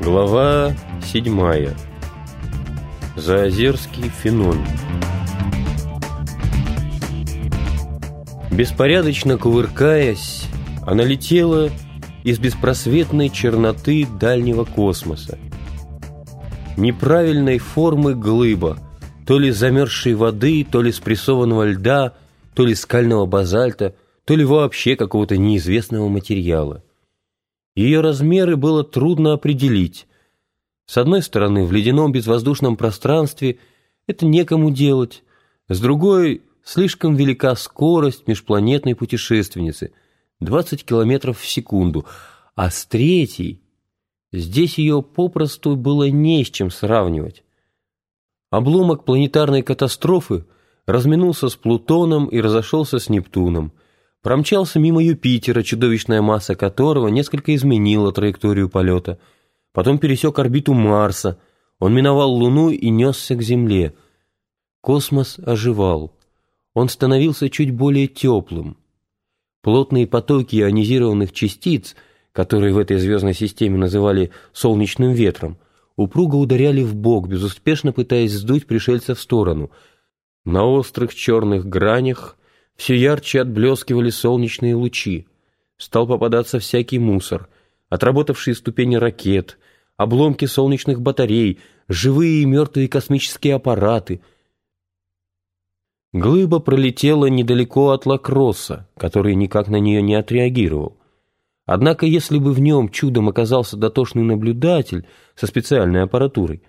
Глава седьмая. Заозерский феномен. Беспорядочно кувыркаясь, она летела из беспросветной черноты дальнего космоса. Неправильной формы глыба, то ли замерзшей воды, то ли спрессованного льда, то ли скального базальта, то ли вообще какого-то неизвестного материала. Ее размеры было трудно определить. С одной стороны, в ледяном безвоздушном пространстве это некому делать, с другой – слишком велика скорость межпланетной путешественницы – 20 километров в секунду, а с третьей – здесь ее попросту было не с чем сравнивать. Обломок планетарной катастрофы разминулся с Плутоном и разошелся с Нептуном – промчался мимо Юпитера, чудовищная масса которого несколько изменила траекторию полета, потом пересек орбиту Марса, он миновал Луну и несся к Земле. Космос оживал. Он становился чуть более теплым. Плотные потоки ионизированных частиц, которые в этой звездной системе называли «солнечным ветром», упруго ударяли в бок, безуспешно пытаясь сдуть пришельца в сторону. На острых черных гранях все ярче отблескивали солнечные лучи. Стал попадаться всякий мусор, отработавшие ступени ракет, обломки солнечных батарей, живые и мертвые космические аппараты. Глыба пролетела недалеко от Лакросса, который никак на нее не отреагировал. Однако, если бы в нем чудом оказался дотошный наблюдатель со специальной аппаратурой,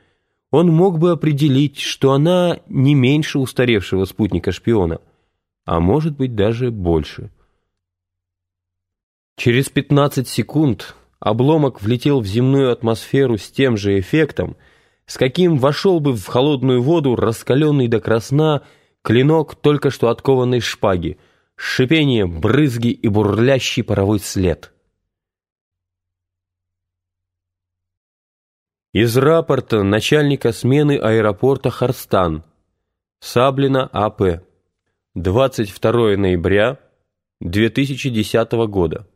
он мог бы определить, что она не меньше устаревшего спутника-шпиона — а может быть даже больше. Через 15 секунд обломок влетел в земную атмосферу с тем же эффектом, с каким вошел бы в холодную воду раскаленный до красна клинок только что откованной шпаги, шипение, брызги и бурлящий паровой след. Из рапорта начальника смены аэропорта Харстан. Саблина А.П. 22 ноября 2010 года.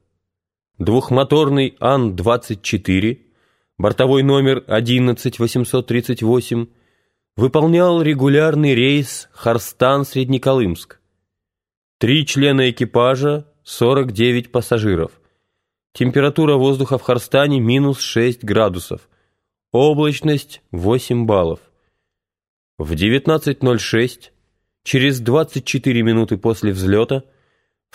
Двухмоторный Ан-24, бортовой номер 11838, выполнял регулярный рейс Харстан-Среднеколымск. Три члена экипажа, 49 пассажиров. Температура воздуха в Харстане минус 6 градусов. Облачность 8 баллов. В 19.06 Через 24 минуты после взлета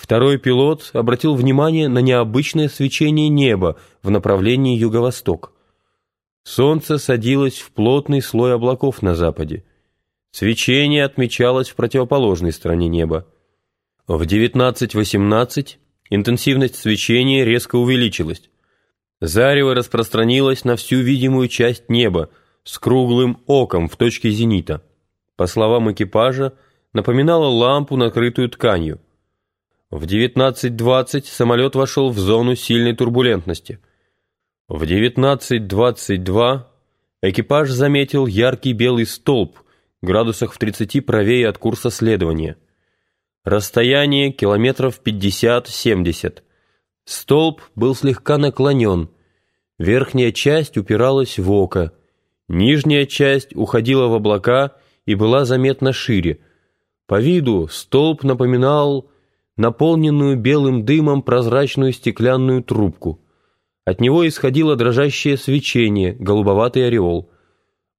второй пилот обратил внимание на необычное свечение неба в направлении юго-восток. Солнце садилось в плотный слой облаков на западе. Свечение отмечалось в противоположной стороне неба. В 19.18 интенсивность свечения резко увеличилась. Зарево распространилось на всю видимую часть неба с круглым оком в точке зенита. По словам экипажа, напоминала лампу, накрытую тканью. В 19.20 самолет вошел в зону сильной турбулентности. В 19.22 экипаж заметил яркий белый столб, градусах в 30 правее от курса следования. Расстояние километров 50-70. Столб был слегка наклонен. Верхняя часть упиралась в око. Нижняя часть уходила в облака и была заметно шире – по виду столб напоминал наполненную белым дымом прозрачную стеклянную трубку. От него исходило дрожащее свечение, голубоватый ореол.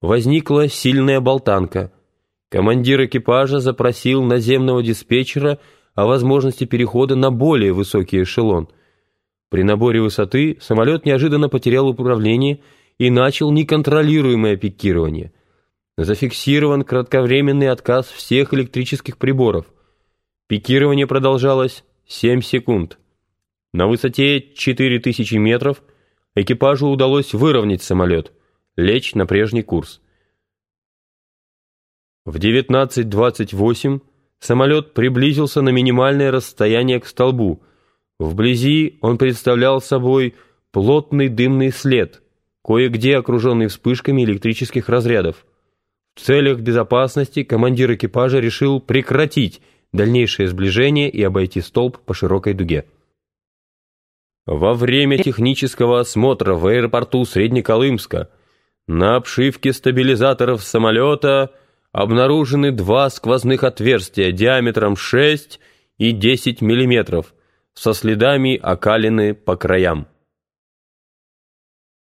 Возникла сильная болтанка. Командир экипажа запросил наземного диспетчера о возможности перехода на более высокий эшелон. При наборе высоты самолет неожиданно потерял управление и начал неконтролируемое пикирование – Зафиксирован кратковременный отказ всех электрических приборов. Пикирование продолжалось 7 секунд. На высоте 4000 метров экипажу удалось выровнять самолет, лечь на прежний курс. В 19.28 самолет приблизился на минимальное расстояние к столбу. Вблизи он представлял собой плотный дымный след, кое-где окруженный вспышками электрических разрядов. В целях безопасности командир экипажа решил прекратить дальнейшее сближение и обойти столб по широкой дуге. Во время технического осмотра в аэропорту Среднеколымска на обшивке стабилизаторов самолета обнаружены два сквозных отверстия диаметром 6 и 10 мм со следами окалины по краям.